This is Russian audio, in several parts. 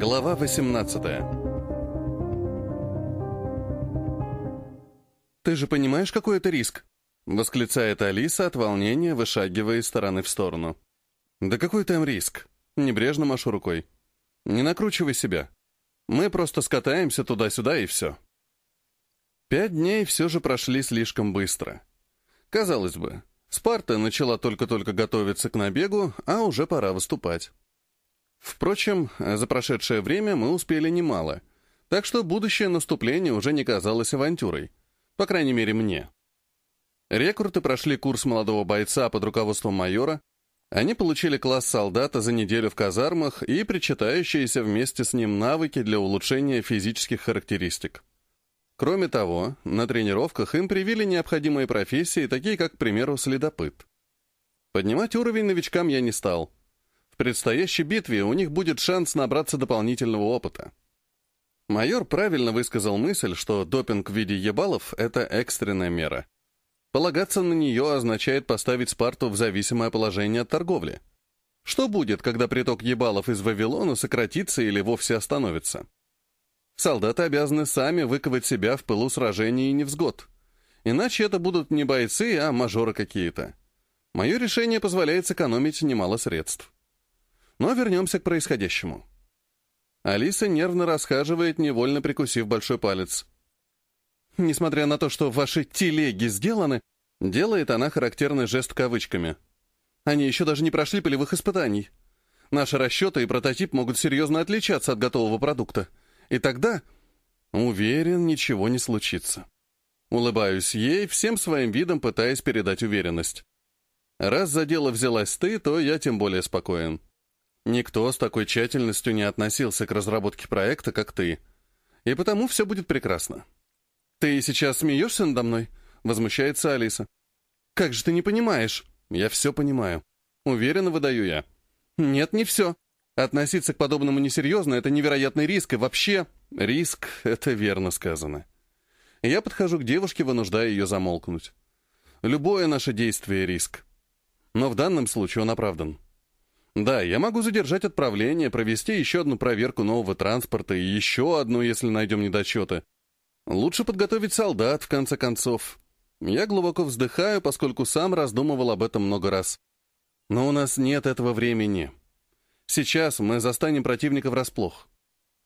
Глава 18 «Ты же понимаешь, какой это риск?» — восклицает Алиса от волнения, вышагивая из стороны в сторону. «Да какой там риск?» — небрежно машу рукой. «Не накручивай себя. Мы просто скатаемся туда-сюда и все». Пять дней все же прошли слишком быстро. Казалось бы, Спарта начала только-только готовиться к набегу, а уже пора выступать. Впрочем, за прошедшее время мы успели немало, так что будущее наступление уже не казалось авантюрой, по крайней мере мне. Рекруты прошли курс молодого бойца под руководством майора, они получили класс солдата за неделю в казармах и причитающиеся вместе с ним навыки для улучшения физических характеристик. Кроме того, на тренировках им привили необходимые профессии, такие как, к примеру, следопыт. Поднимать уровень новичкам я не стал — предстоящей битве у них будет шанс набраться дополнительного опыта. Майор правильно высказал мысль, что допинг в виде ебалов — это экстренная мера. Полагаться на нее означает поставить Спарту в зависимое положение от торговли. Что будет, когда приток ебалов из Вавилона сократится или вовсе остановится? Солдаты обязаны сами выковать себя в пылу сражений и невзгод. Иначе это будут не бойцы, а мажоры какие-то. Мое решение позволяет сэкономить немало средств. Но вернемся к происходящему. Алиса нервно расхаживает, невольно прикусив большой палец. Несмотря на то, что ваши телеги сделаны, делает она характерный жест кавычками. Они еще даже не прошли полевых испытаний. Наши расчеты и прототип могут серьезно отличаться от готового продукта. И тогда, уверен, ничего не случится. Улыбаюсь ей, всем своим видом пытаясь передать уверенность. Раз за дело взялась ты, то я тем более спокоен. Никто с такой тщательностью не относился к разработке проекта, как ты. И потому все будет прекрасно. «Ты сейчас смеешься надо мной?» — возмущается Алиса. «Как же ты не понимаешь?» «Я все понимаю. Уверенно выдаю я». «Нет, не все. Относиться к подобному несерьезно — это невероятный риск, и вообще...» «Риск — это верно сказано». Я подхожу к девушке, вынуждая ее замолкнуть. Любое наше действие — риск. Но в данном случае он оправдан. Да, я могу задержать отправление, провести еще одну проверку нового транспорта и еще одну, если найдем недочеты. Лучше подготовить солдат, в конце концов. Я глубоко вздыхаю, поскольку сам раздумывал об этом много раз. Но у нас нет этого времени. Сейчас мы застанем противника врасплох.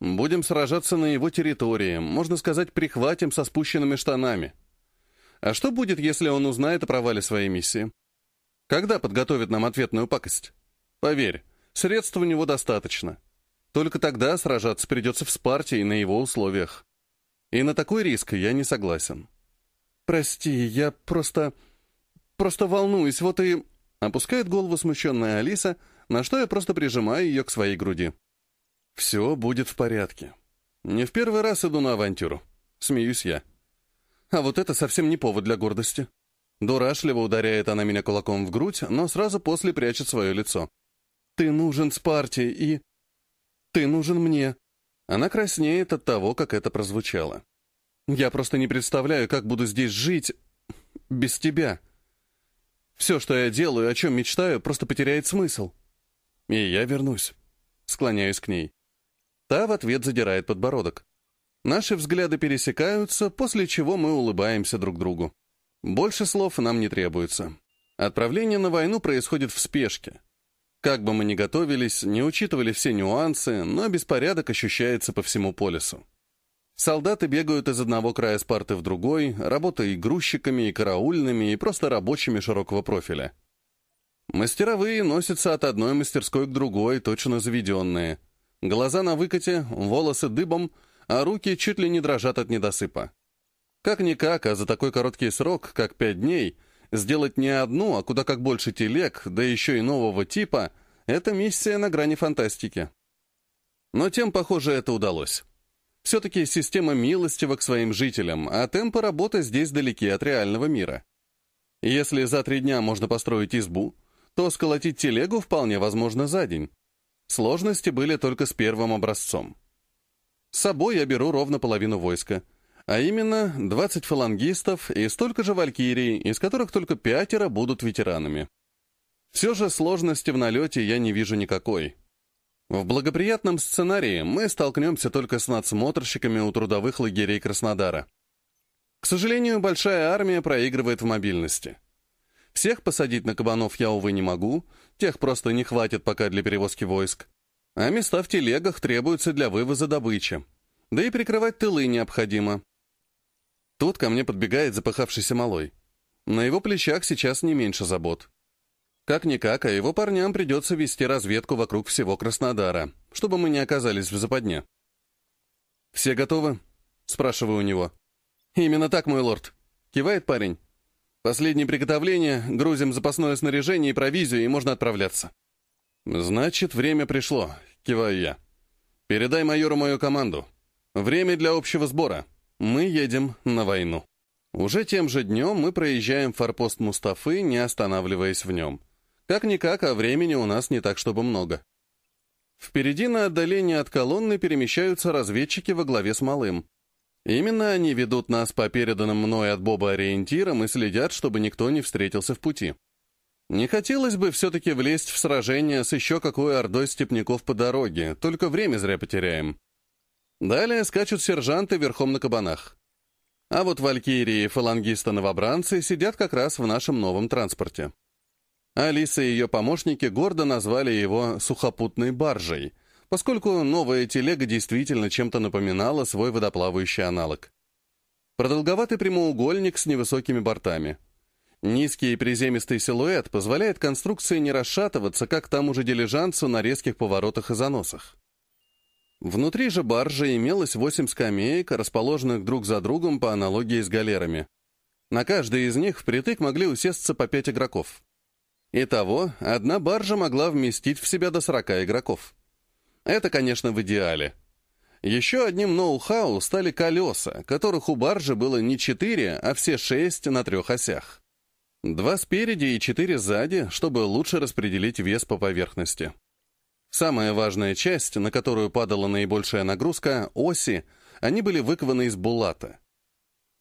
Будем сражаться на его территории, можно сказать, прихватим со спущенными штанами. А что будет, если он узнает о провале своей миссии? Когда подготовит нам ответную пакость? Поверь, средств у него достаточно. Только тогда сражаться придется в Спарте и на его условиях. И на такой риск я не согласен. Прости, я просто... просто волнуюсь, вот и... Опускает голову смущенная Алиса, на что я просто прижимаю ее к своей груди. Все будет в порядке. Не в первый раз иду на авантюру. Смеюсь я. А вот это совсем не повод для гордости. Дурашливо ударяет она меня кулаком в грудь, но сразу после прячет свое лицо. Ты нужен Спарте и... Ты нужен мне. Она краснеет от того, как это прозвучало. Я просто не представляю, как буду здесь жить без тебя. Все, что я делаю, о чем мечтаю, просто потеряет смысл. И я вернусь. Склоняюсь к ней. Та в ответ задирает подбородок. Наши взгляды пересекаются, после чего мы улыбаемся друг другу. Больше слов нам не требуется. Отправление на войну происходит в спешке. Как бы мы ни готовились, не учитывали все нюансы, но беспорядок ощущается по всему полюсу. Солдаты бегают из одного края Спарты в другой, работая и грузчиками, и караульными, и просто рабочими широкого профиля. Мастеровые носятся от одной мастерской к другой, точно заведенные. Глаза на выкате, волосы дыбом, а руки чуть ли не дрожат от недосыпа. Как-никак, а за такой короткий срок, как пять дней — Сделать не одну, а куда как больше телег, да еще и нового типа, это миссия на грани фантастики. Но тем, похоже, это удалось. Все-таки система милостива к своим жителям, а темпы работы здесь далеки от реального мира. Если за три дня можно построить избу, то сколотить телегу вполне возможно за день. Сложности были только с первым образцом. С собой я беру ровно половину войска — а именно 20 фалангистов и столько же валькирий, из которых только пятеро будут ветеранами. Все же сложности в налете я не вижу никакой. В благоприятном сценарии мы столкнемся только с надсмотрщиками у трудовых лагерей Краснодара. К сожалению, большая армия проигрывает в мобильности. Всех посадить на кабанов я, увы, не могу, тех просто не хватит пока для перевозки войск. А места в телегах требуются для вывоза добычи. Да и прикрывать тылы необходимо. Тут ко мне подбегает запыхавшийся малой. На его плечах сейчас не меньше забот. Как-никак, а его парням придется вести разведку вокруг всего Краснодара, чтобы мы не оказались в западне. «Все готовы?» — спрашиваю у него. «Именно так, мой лорд», — кивает парень. «Последнее приготовление, грузим запасное снаряжение и провизию, и можно отправляться». «Значит, время пришло», — киваю я. «Передай майору мою команду. Время для общего сбора. Мы едем на войну». Уже тем же днем мы проезжаем форпост Мустафы, не останавливаясь в нем. Как-никак, а времени у нас не так, чтобы много. Впереди на отдалении от колонны перемещаются разведчики во главе с Малым. Именно они ведут нас по переданным мной от Боба ориентирам и следят, чтобы никто не встретился в пути. Не хотелось бы все-таки влезть в сражение с еще какой ордой степняков по дороге, только время зря потеряем. Далее скачут сержанты верхом на кабанах. А вот валькирии и фалангисты-новобранцы сидят как раз в нашем новом транспорте. Алиса и ее помощники гордо назвали его «сухопутной баржей», поскольку новая телега действительно чем-то напоминала свой водоплавающий аналог. Продолговатый прямоугольник с невысокими бортами. Низкий и приземистый силуэт позволяет конструкции не расшатываться, как тому же дилижансу на резких поворотах и заносах. Внутри же баржи имелось восемь скамеек, расположенных друг за другом по аналогии с галерами. На каждой из них впритык могли усесться по пять игроков. Итого, одна баржа могла вместить в себя до 40 игроков. Это, конечно, в идеале. Еще одним ноу-хау стали колеса, которых у баржи было не четыре, а все шесть на трех осях. Два спереди и четыре сзади, чтобы лучше распределить вес по поверхности. Самая важная часть, на которую падала наибольшая нагрузка, оси, они были выкованы из булата.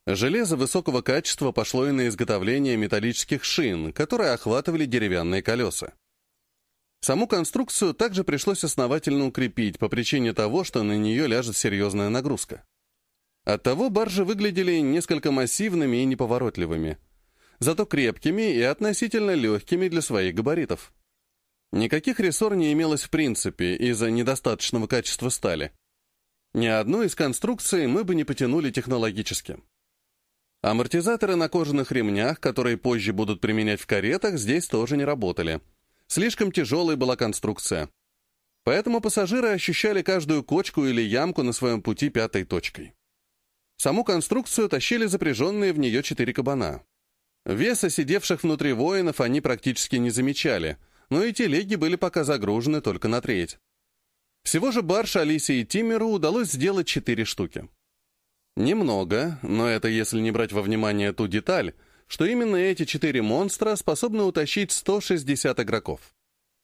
Железо высокого качества пошло и на изготовление металлических шин, которые охватывали деревянные колеса. Саму конструкцию также пришлось основательно укрепить по причине того, что на нее ляжет серьезная нагрузка. Оттого баржи выглядели несколько массивными и неповоротливыми, зато крепкими и относительно легкими для своих габаритов. Никаких рессор не имелось в принципе из-за недостаточного качества стали. Ни одну из конструкций мы бы не потянули технологически. Амортизаторы на кожаных ремнях, которые позже будут применять в каретах, здесь тоже не работали — Слишком тяжелой была конструкция. Поэтому пассажиры ощущали каждую кочку или ямку на своем пути пятой точкой. Саму конструкцию тащили запряженные в нее четыре кабана. Веса сидевших внутри воинов они практически не замечали, но и телеги были пока загружены только на треть. Всего же Барш, Алисе и Тимеру удалось сделать четыре штуки. Немного, но это если не брать во внимание ту деталь, что именно эти четыре монстра способны утащить 160 игроков.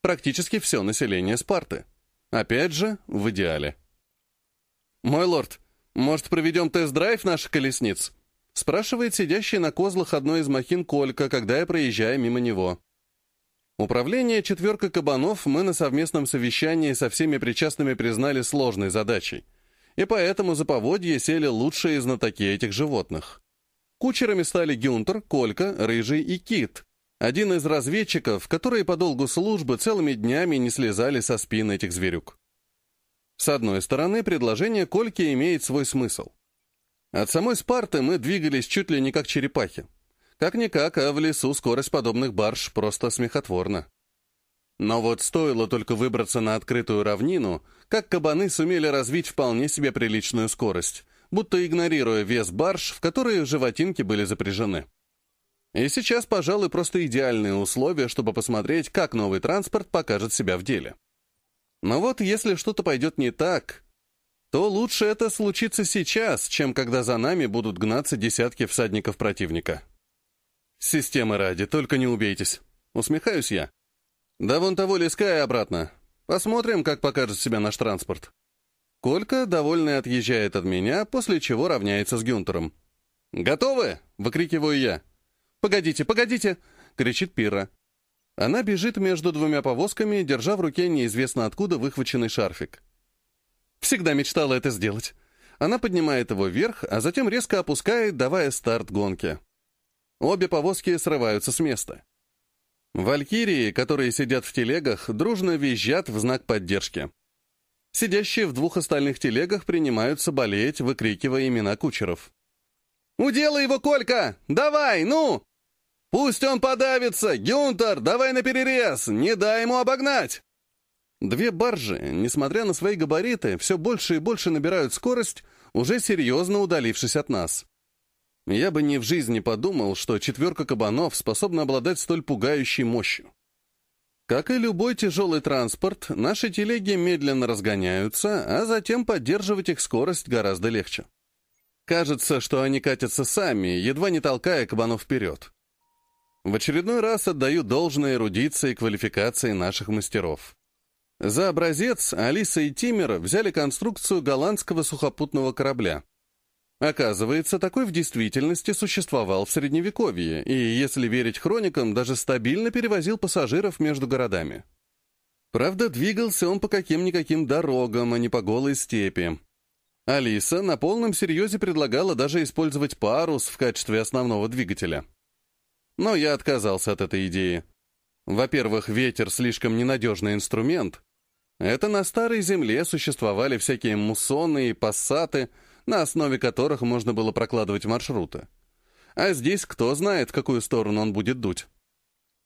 Практически все население Спарты. Опять же, в идеале. «Мой лорд, может, проведем тест-драйв наших колесниц?» спрашивает сидящий на козлах одной из махин Колька, когда я проезжаю мимо него. Управление четверкой кабанов мы на совместном совещании со всеми причастными признали сложной задачей, и поэтому за поводье сели лучшие знатоки этих животных. Кучерами стали Гюнтер, Колька, Рыжий и Кит. Один из разведчиков, которые по долгу службы целыми днями не слезали со спин этих зверюк. С одной стороны, предложение Кольки имеет свой смысл. От самой Спарты мы двигались чуть ли не как черепахи. Как-никак, а в лесу скорость подобных барж просто смехотворна. Но вот стоило только выбраться на открытую равнину, как кабаны сумели развить вполне себе приличную скорость, будто игнорируя вес барж, в которые животинки были запряжены. И сейчас, пожалуй, просто идеальные условия, чтобы посмотреть, как новый транспорт покажет себя в деле. Но вот если что-то пойдет не так, то лучше это случится сейчас, чем когда за нами будут гнаться десятки всадников противника. Системы ради, только не убейтесь. Усмехаюсь я. Да вон того леска и обратно. Посмотрим, как покажет себя наш транспорт. Колька, довольный, отъезжает от меня, после чего равняется с Гюнтером. «Готовы?» — выкрикиваю я. «Погодите, погодите!» — кричит Пира. Она бежит между двумя повозками, держа в руке неизвестно откуда выхваченный шарфик. Всегда мечтала это сделать. Она поднимает его вверх, а затем резко опускает, давая старт гонке. Обе повозки срываются с места. Валькирии, которые сидят в телегах, дружно визжат в знак поддержки. Сидящие в двух остальных телегах принимаются болеть, выкрикивая имена кучеров. «Уделай его, Колька! Давай, ну!» «Пусть он подавится! Гюнтер, давай на перерез! Не дай ему обогнать!» Две баржи, несмотря на свои габариты, все больше и больше набирают скорость, уже серьезно удалившись от нас. Я бы ни в жизни подумал, что четверка кабанов способна обладать столь пугающей мощью. Как и любой тяжелый транспорт, наши телеги медленно разгоняются, а затем поддерживать их скорость гораздо легче. Кажется, что они катятся сами, едва не толкая кабанов вперед. В очередной раз отдаю должное эрудиции и квалификации наших мастеров. За образец Алиса и Тимер взяли конструкцию голландского сухопутного корабля — Оказывается, такой в действительности существовал в Средневековье, и, если верить хроникам, даже стабильно перевозил пассажиров между городами. Правда, двигался он по каким-никаким дорогам, а не по голой степи. Алиса на полном серьезе предлагала даже использовать парус в качестве основного двигателя. Но я отказался от этой идеи. Во-первых, ветер слишком ненадежный инструмент. Это на старой земле существовали всякие муссоны и пассаты — на основе которых можно было прокладывать маршруты. А здесь кто знает, в какую сторону он будет дуть.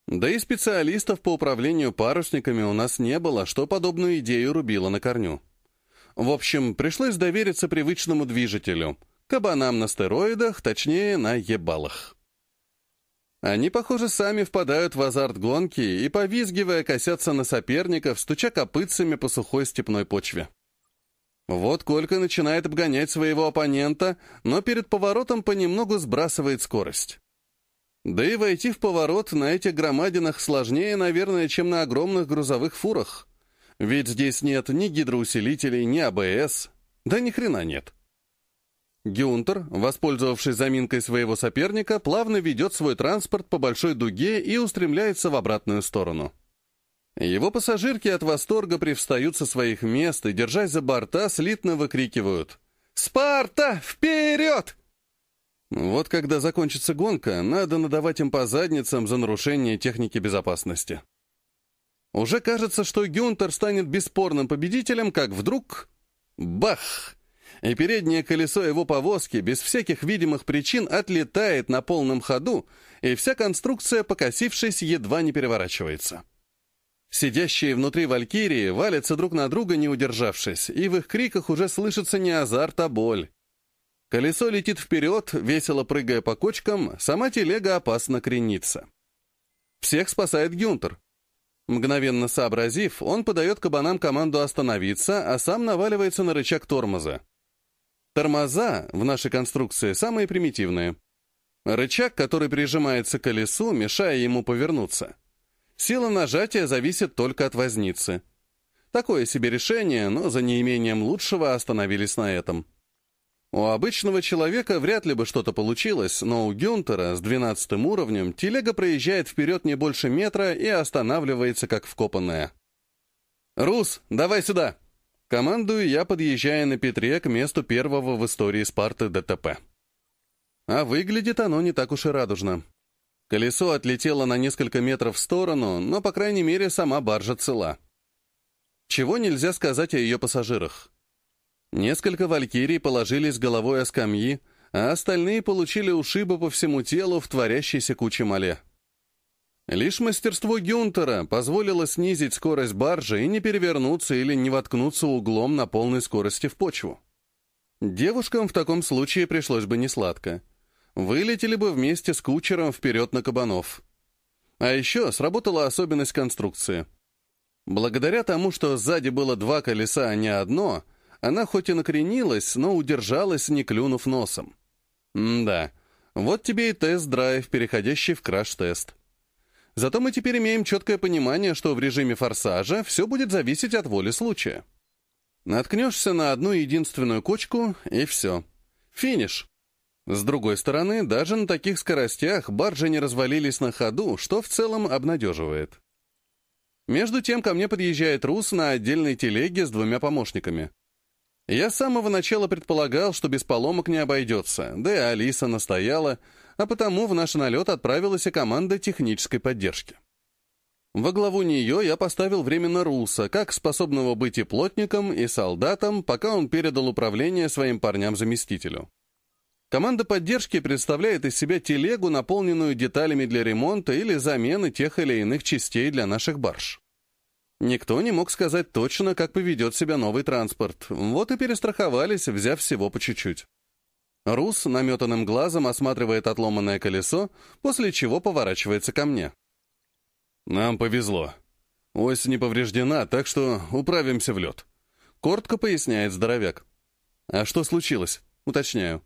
Да и специалистов по управлению парусниками у нас не было, что подобную идею рубило на корню. В общем, пришлось довериться привычному движителю, кабанам на стероидах, точнее, на ебалах. Они, похоже, сами впадают в азарт гонки и, повизгивая, косятся на соперников, стуча копытцами по сухой степной почве. Вот Колька начинает обгонять своего оппонента, но перед поворотом понемногу сбрасывает скорость. Да и войти в поворот на этих громадинах сложнее, наверное, чем на огромных грузовых фурах. Ведь здесь нет ни гидроусилителей, ни АБС. Да ни хрена нет. Гюнтер, воспользовавшись заминкой своего соперника, плавно ведет свой транспорт по большой дуге и устремляется в обратную сторону. Его пассажирки от восторга привстают со своих мест и, держась за борта, слитно выкрикивают «Спарта, вперед!» Вот когда закончится гонка, надо надавать им по задницам за нарушение техники безопасности. Уже кажется, что Гюнтер станет бесспорным победителем, как вдруг... Бах! И переднее колесо его повозки без всяких видимых причин отлетает на полном ходу, и вся конструкция, покосившись, едва не переворачивается. Сидящие внутри валькирии валятся друг на друга, не удержавшись, и в их криках уже слышится не азарт, а боль. Колесо летит вперед, весело прыгая по кочкам, сама телега опасно кренится. Всех спасает Гюнтер. Мгновенно сообразив, он подает кабанам команду остановиться, а сам наваливается на рычаг тормоза. Тормоза в нашей конструкции самые примитивные. Рычаг, который прижимается к колесу, мешая ему повернуться — Сила нажатия зависит только от возницы. Такое себе решение, но за неимением лучшего остановились на этом. У обычного человека вряд ли бы что-то получилось, но у Гюнтера с двенадцатым уровнем телега проезжает вперед не больше метра и останавливается как вкопанная. «Рус, давай сюда!» Командую я, подъезжая на Петре к месту первого в истории Спарты ДТП. А выглядит оно не так уж и радужно. Колесо отлетело на несколько метров в сторону, но, по крайней мере, сама баржа цела. Чего нельзя сказать о ее пассажирах. Несколько валькирий положились головой о скамьи, а остальные получили ушибы по всему телу в творящейся куче мале. Лишь мастерство Гюнтера позволило снизить скорость баржи и не перевернуться или не воткнуться углом на полной скорости в почву. Девушкам в таком случае пришлось бы несладко вылетели бы вместе с кучером вперед на кабанов. А еще сработала особенность конструкции. Благодаря тому, что сзади было два колеса, а не одно, она хоть и накренилась, но удержалась, не клюнув носом. М да, вот тебе и тест-драйв, переходящий в краш-тест. Зато мы теперь имеем четкое понимание, что в режиме форсажа все будет зависеть от воли случая. Наткнешься на одну единственную кочку, и все. Финиш. С другой стороны, даже на таких скоростях баржи не развалились на ходу, что в целом обнадеживает. Между тем ко мне подъезжает Рус на отдельной телеге с двумя помощниками. Я с самого начала предполагал, что без поломок не обойдется, да и Алиса настояла, а потому в наш налет отправилась и команда технической поддержки. Во главу нее я поставил временно Руса, как способного быть и плотником, и солдатом, пока он передал управление своим парням-заместителю. Команда поддержки представляет из себя телегу, наполненную деталями для ремонта или замены тех или иных частей для наших барж. Никто не мог сказать точно, как поведет себя новый транспорт, вот и перестраховались, взяв всего по чуть-чуть. Рус наметанным глазом осматривает отломанное колесо, после чего поворачивается ко мне. «Нам повезло. Ось не повреждена, так что управимся в лед», — коротко поясняет здоровяк. «А что случилось?» — уточняю.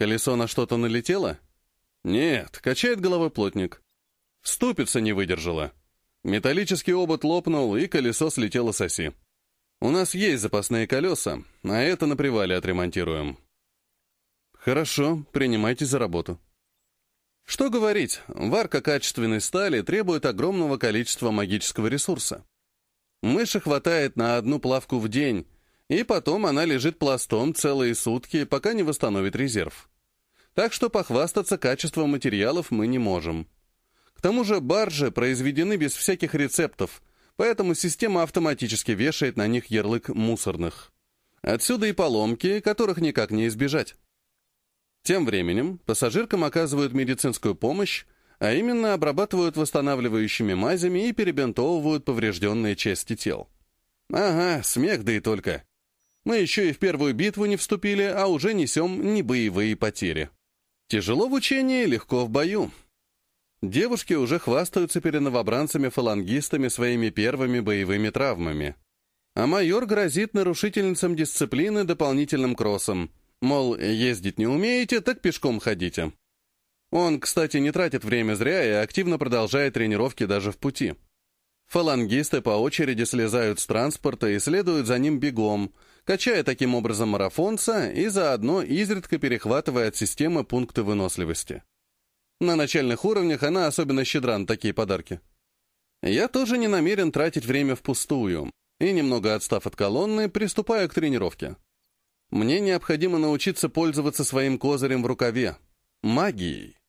Колесо на что-то налетело? Нет, качает головой плотник. Ступица не выдержала. Металлический обод лопнул, и колесо слетело с оси. У нас есть запасные колеса, а это на привале отремонтируем. Хорошо, принимайте за работу. Что говорить, варка качественной стали требует огромного количества магического ресурса. Мыши хватает на одну плавку в день, и потом она лежит пластом целые сутки, пока не восстановит резерв так что похвастаться качеством материалов мы не можем. К тому же баржи произведены без всяких рецептов, поэтому система автоматически вешает на них ярлык «мусорных». Отсюда и поломки, которых никак не избежать. Тем временем пассажиркам оказывают медицинскую помощь, а именно обрабатывают восстанавливающими мазями и перебинтовывают поврежденные части тел. Ага, смех да и только. Мы еще и в первую битву не вступили, а уже несем небоевые потери. Тяжело в учении, легко в бою. Девушки уже хвастаются перед новобранцами-фалангистами своими первыми боевыми травмами. А майор грозит нарушительницам дисциплины дополнительным кроссом. Мол, ездить не умеете, так пешком ходите. Он, кстати, не тратит время зря и активно продолжает тренировки даже в пути. Фалангисты по очереди слезают с транспорта и следуют за ним бегом, качая таким образом марафонца и заодно изредка перехватывая от системы пункты выносливости. На начальных уровнях она особенно щедра на такие подарки. Я тоже не намерен тратить время впустую, и, немного отстав от колонны, приступаю к тренировке. Мне необходимо научиться пользоваться своим козырем в рукаве — магией.